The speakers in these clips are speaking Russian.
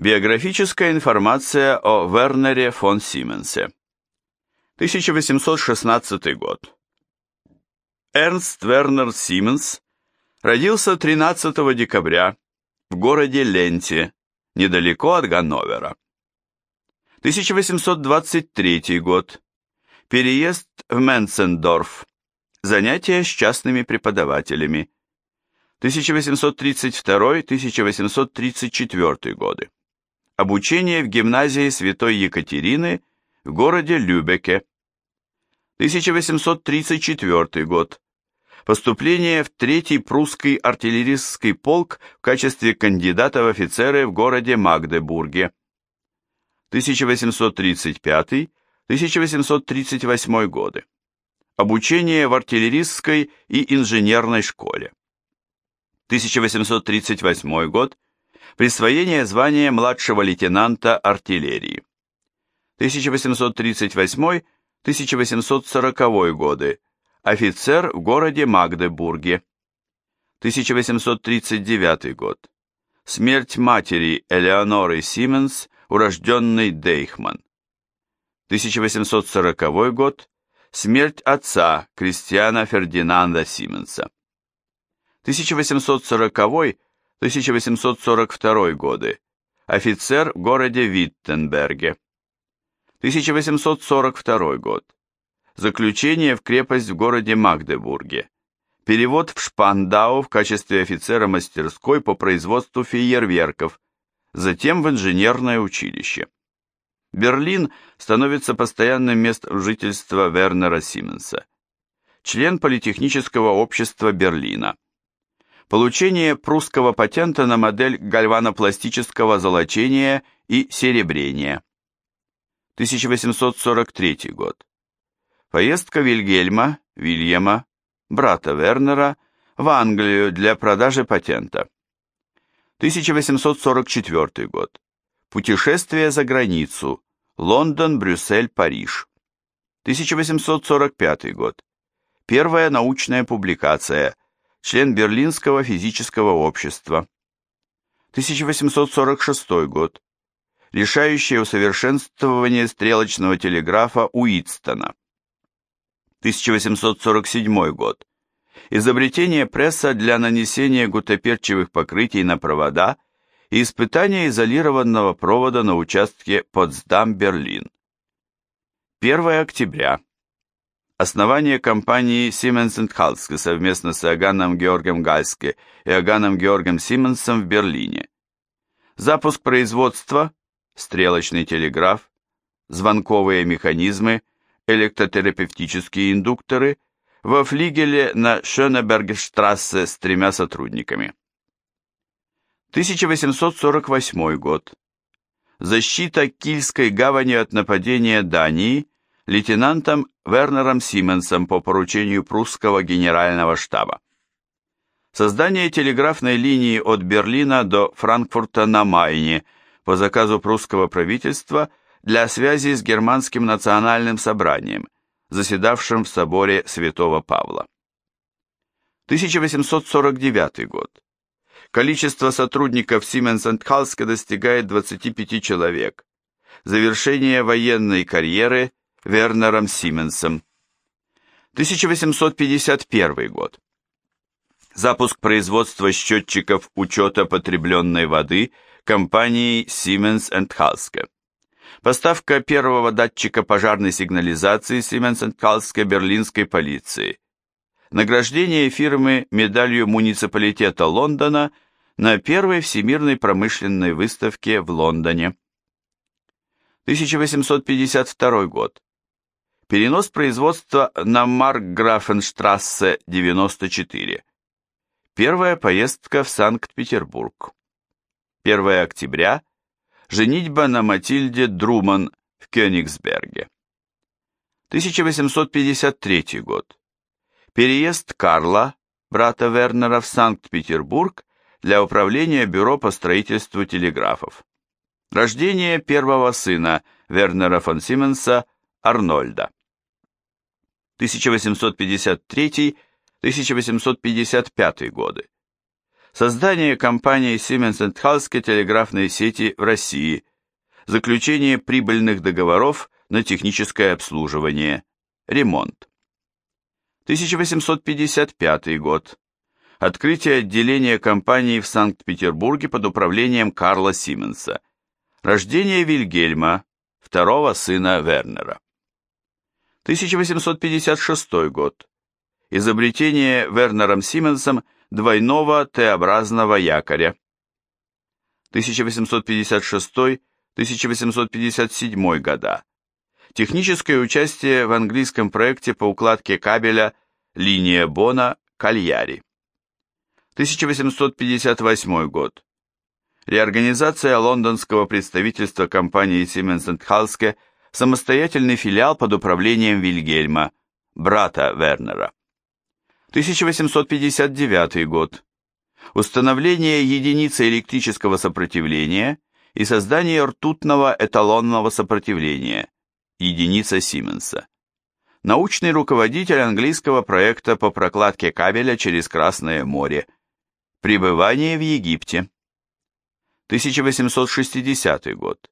Биографическая информация о Вернере фон Сименсе. 1816 год. Эрнст Вернер Сименс родился 13 декабря в городе Ленте, недалеко от Ганновера. 1823 год. Переезд в Менцендорф. Занятия с частными преподавателями. 1832-1834 годы. Обучение в гимназии Святой Екатерины в городе Любеке. 1834 год. Поступление в Третий прусский артиллерийский полк в качестве кандидата в офицеры в городе Магдебурге. 1835-1838 годы. Обучение в артиллерийской и инженерной школе. 1838 год Присвоение звания младшего лейтенанта артиллерии. 1838-1840 годы. Офицер в городе Магдебурге. 1839 год. Смерть матери Элеоноры Сименс, урожденной Дейхман. 1840 год. Смерть отца Кристиана Фердинанда Сименса. 1840 1842 годы. Офицер в городе Виттенберге. 1842 год. Заключение в крепость в городе Магдебурге. Перевод в Шпандау в качестве офицера мастерской по производству фейерверков, затем в инженерное училище. Берлин становится постоянным местом жительства Вернера Сименса. Член Политехнического общества Берлина получение прусского патента на модель гальванопластического золочения и серебрения. 1843 год. Поездка Вильгельма, Вильяма, брата Вернера, в Англию для продажи патента. 1844 год. Путешествие за границу. Лондон, Брюссель, Париж. 1845 год. Первая научная публикация – член Берлинского физического общества. 1846 год. Решающее усовершенствование стрелочного телеграфа Уитстона. 1847 год. Изобретение пресса для нанесения гутоперчивых покрытий на провода и испытание изолированного провода на участке Потсдам-Берлин. 1 октября Основание компании Siemens Halske совместно с Иоганном Георгом Гальске и Иоганном Георгом Сименсом в Берлине. Запуск производства, стрелочный телеграф, звонковые механизмы, электротерапевтические индукторы во флигеле на Шönебергштрассе с тремя сотрудниками. 1848 год. Защита Кильской гавани от нападения Дании лейтенантом Вернером Сименсом по поручению прусского генерального штаба. Создание телеграфной линии от Берлина до Франкфурта на Майне по заказу прусского правительства для связи с германским национальным собранием, заседавшим в соборе Святого Павла. 1849 год. Количество сотрудников Siemens Halske достигает 25 человек. Завершение военной карьеры Вернером Сименсом. 1851 год. Запуск производства счетчиков учета потребленной воды компанией Siemens Halske. Поставка первого датчика пожарной сигнализации Siemens Halske берлинской полиции. Награждение фирмы медалью муниципалитета Лондона на первой всемирной промышленной выставке в Лондоне. 1852 год. Перенос производства на Маркграфенштрассе 94. Первая поездка в Санкт-Петербург. 1 октября. Женитьба на Матильде Друман в Кёнигсберге. 1853 год. Переезд Карла, брата Вернера, в Санкт-Петербург для управления бюро по строительству телеграфов. Рождение первого сына Вернера фон Сименса Арнольда. 1853-1855 годы. Создание компании Siemens Halske телеграфной сети в России. Заключение прибыльных договоров на техническое обслуживание. Ремонт. 1855 год. Открытие отделения компании в Санкт-Петербурге под управлением Карла Сименса. Рождение Вильгельма, второго сына Вернера. 1856 год. Изобретение Вернером Сименсом двойного Т-образного якоря. 1856-1857 года. Техническое участие в английском проекте по укладке кабеля линия Бона Кальяри. 1858 год. Реорганизация лондонского представительства компании Siemens Halske самостоятельный филиал под управлением Вильгельма, брата Вернера. 1859 год. Установление единицы электрического сопротивления и создание ртутного эталонного сопротивления, единица Сименса. Научный руководитель английского проекта по прокладке кабеля через Красное море. Пребывание в Египте. 1860 год.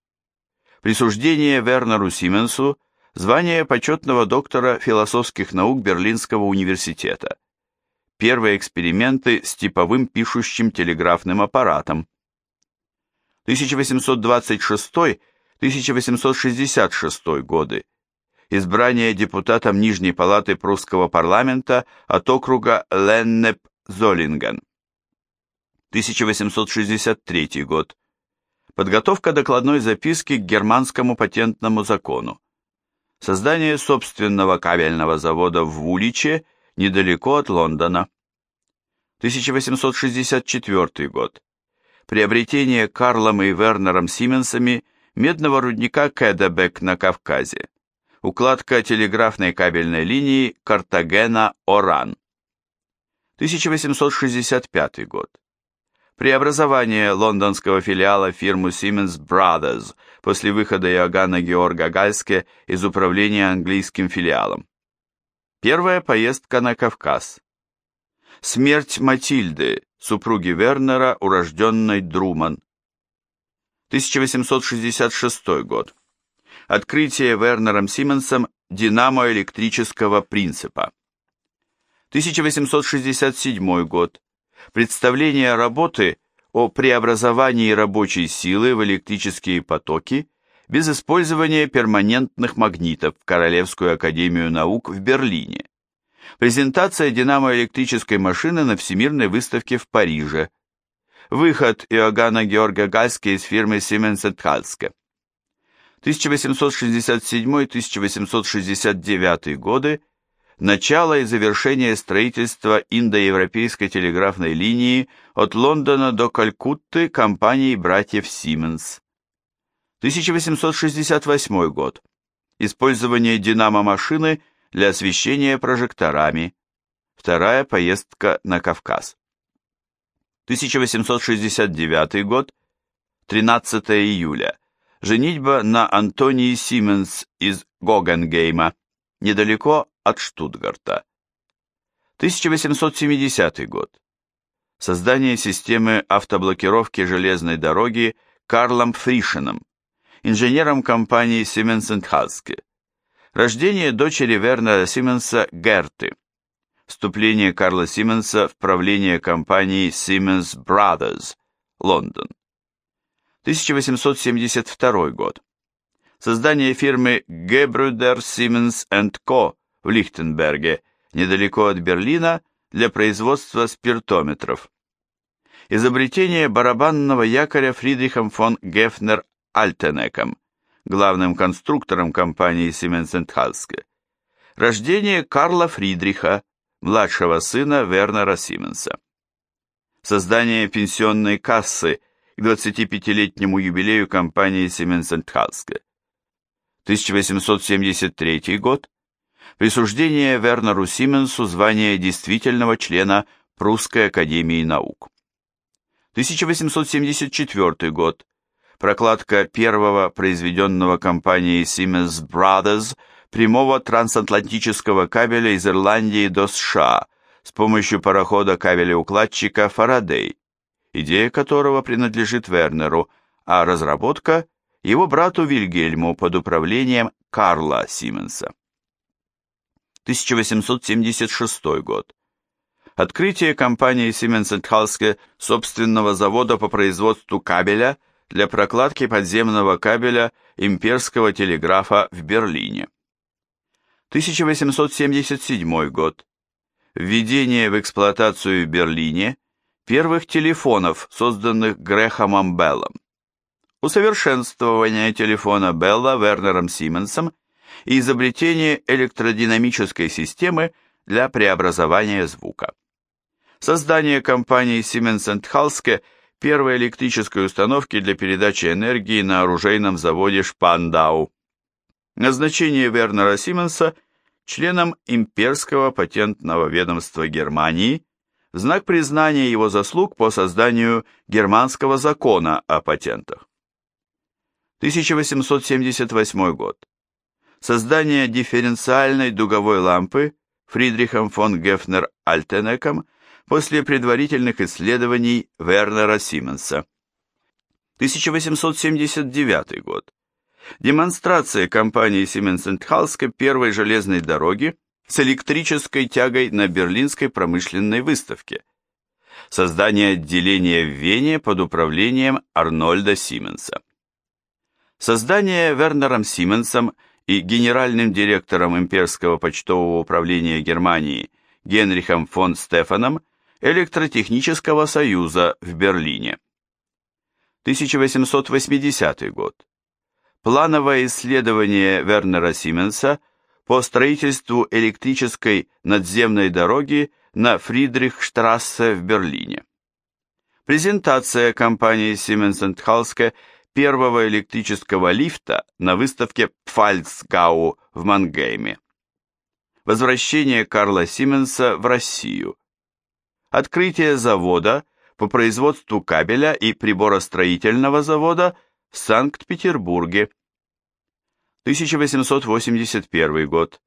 Присуждение Вернеру Сименсу звания почетного доктора философских наук Берлинского университета. Первые эксперименты с типовым пишущим телеграфным аппаратом. 1826-1866 годы. Избрание депутатом Нижней палаты прусского парламента от округа Леннеп-Золинген. 1863 год. Подготовка докладной записки к германскому патентному закону. Создание собственного кабельного завода в Вуличе, недалеко от Лондона. 1864 год. Приобретение Карлом и Вернером Сименсами медного рудника Кэдебек на Кавказе. Укладка телеграфной кабельной линии Картагена-Оран. 1865 год преобразование лондонского филиала фирмы Siemens Brothers после выхода Иоганна Георга Гальске из управления английским филиалом. Первая поездка на Кавказ. Смерть Матильды, супруги Вернера, урожденной Друман. 1866 год. Открытие Вернером Сименсом динамо-электрического принципа. 1867 год представление работы о преобразовании рабочей силы в электрические потоки без использования перманентных магнитов в Королевскую академию наук в Берлине. Презентация динамоэлектрической машины на Всемирной выставке в Париже. Выход Иоганна Георга Гальски из фирмы Siemens Halske. 1867-1869 годы начало и завершение строительства индоевропейской телеграфной линии от Лондона до Калькутты компанией братьев Сименс. 1868 год. Использование динамо-машины для освещения прожекторами. Вторая поездка на Кавказ. 1869 год. 13 июля. Женитьба на Антонии Сименс из Гогенгейма, недалеко от Штутгарта. 1870 год. Создание системы автоблокировки железной дороги Карлом Фришеном, инженером компании Siemens Halske. Рождение дочери Вернера Сименса Герты. Вступление Карла Сименса в правление компании Siemens Brothers, Лондон. 1872 год. Создание фирмы Gebruder Siemens Co в Лихтенберге, недалеко от Берлина, для производства спиртометров. Изобретение барабанного якоря Фридрихом фон Гефнер Альтенеком, главным конструктором компании Siemens Halske. Рождение Карла Фридриха, младшего сына Вернера Сименса. Создание пенсионной кассы к 25-летнему юбилею компании Siemens Halske. 1873 год присуждение Вернеру Сименсу звания действительного члена Прусской академии наук. 1874 год. Прокладка первого произведенного компанией Siemens Brothers прямого трансатлантического кабеля из Ирландии до США с помощью парохода кабелеукладчика Фарадей, идея которого принадлежит Вернеру, а разработка – его брату Вильгельму под управлением Карла Сименса. 1876 год. Открытие компанией Siemens Halske собственного завода по производству кабеля для прокладки подземного кабеля имперского телеграфа в Берлине. 1877 год. Введение в эксплуатацию в Берлине первых телефонов, созданных Грехомом Беллом. Усовершенствование телефона Белла Вернером Сименсом и изобретение электродинамической системы для преобразования звука. Создание компании Siemens Halske первой электрической установки для передачи энергии на оружейном заводе Шпандау. Назначение Вернера Сименса членом имперского патентного ведомства Германии в знак признания его заслуг по созданию германского закона о патентах. 1878 год. Создание дифференциальной дуговой лампы Фридрихом фон Гефнер Альтенеком после предварительных исследований Вернера Сименса. 1879 год. Демонстрация компании Siemens Halske первой железной дороги с электрической тягой на Берлинской промышленной выставке. Создание отделения в Вене под управлением Арнольда Сименса. Создание Вернером Сименсом и генеральным директором имперского почтового управления Германии Генрихом фон Стефаном Электротехнического союза в Берлине. 1880 год. Плановое исследование Вернера Сименса по строительству электрической надземной дороги на Фридрихштрассе в Берлине. Презентация компании Siemens Halske первого электрического лифта на выставке Пфальцгау в Мангейме. Возвращение Карла Сименса в Россию. Открытие завода по производству кабеля и приборостроительного завода в Санкт-Петербурге. 1881 год.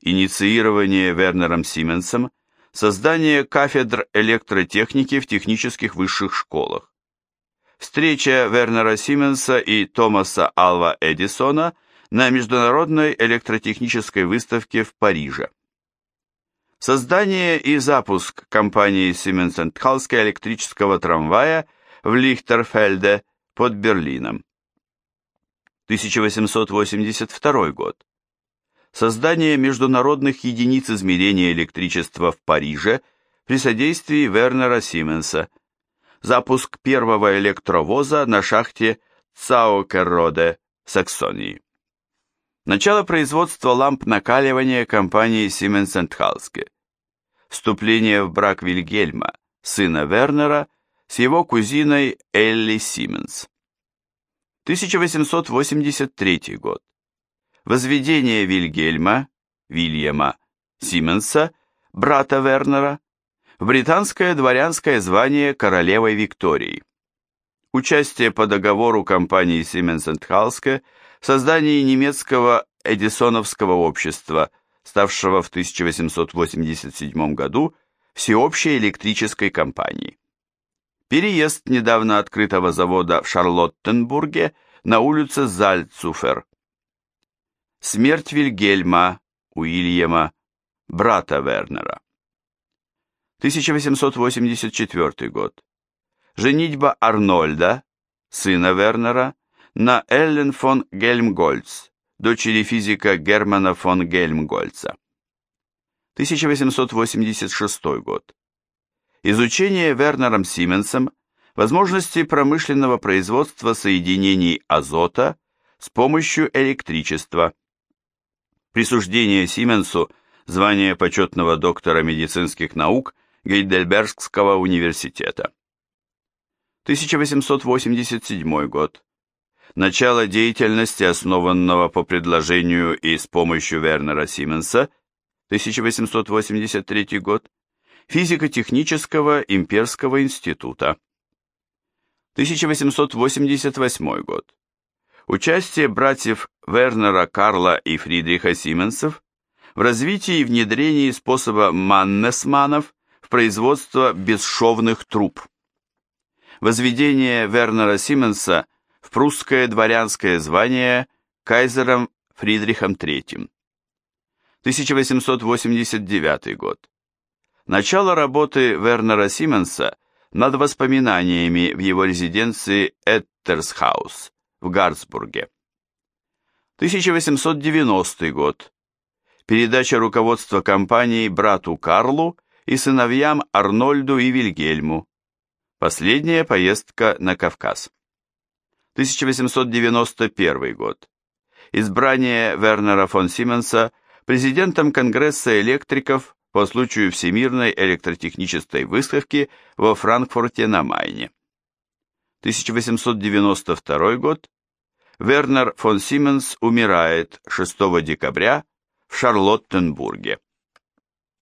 Инициирование Вернером Сименсом создание кафедр электротехники в технических высших школах. Встреча Вернера Сименса и Томаса Алва Эдисона на Международной электротехнической выставке в Париже. Создание и запуск компании Siemens Halske электрического трамвая в Лихтерфельде под Берлином. 1882 год. Создание международных единиц измерения электричества в Париже при содействии Вернера Сименса. Запуск первого электровоза на шахте Цаукерроде, Саксонии. Начало производства ламп накаливания компании Siemens Halske. Вступление в брак Вильгельма, сына Вернера, с его кузиной Элли Сименс. 1883 год. Возведение Вильгельма, Вильяма Сименса, брата Вернера, британское дворянское звание королевой Виктории. Участие по договору компании Siemens Halske в создании немецкого Эдисоновского общества, ставшего в 1887 году всеобщей электрической компанией. Переезд недавно открытого завода в Шарлоттенбурге на улице Зальцуфер. Смерть Вильгельма, Уильяма, брата Вернера. 1884 год. Женитьба Арнольда, сына Вернера, на Эллен фон Гельмгольц, дочери физика Германа фон Гельмгольца. 1886 год. Изучение Вернером Сименсом возможности промышленного производства соединений азота с помощью электричества. Присуждение Сименсу звания почетного доктора медицинских наук Гейдельбергского университета. 1887 год. Начало деятельности, основанного по предложению и с помощью Вернера Сименса, 1883 год, физико-технического имперского института. 1888 год. Участие братьев Вернера Карла и Фридриха Сименсов в развитии и внедрении способа Маннесманов производство бесшовных труб. Возведение Вернера Сименса в прусское дворянское звание кайзером Фридрихом III. 1889 год. Начало работы Вернера Сименса над воспоминаниями в его резиденции Эттерсхаус в Гарцбурге. 1890 год. Передача руководства компанией брату Карлу и сыновьям Арнольду и Вильгельму. Последняя поездка на Кавказ. 1891 год. Избрание Вернера фон Сименса президентом Конгресса электриков по случаю Всемирной электротехнической выставки во Франкфурте на Майне. 1892 год. Вернер фон Сименс умирает 6 декабря в Шарлоттенбурге.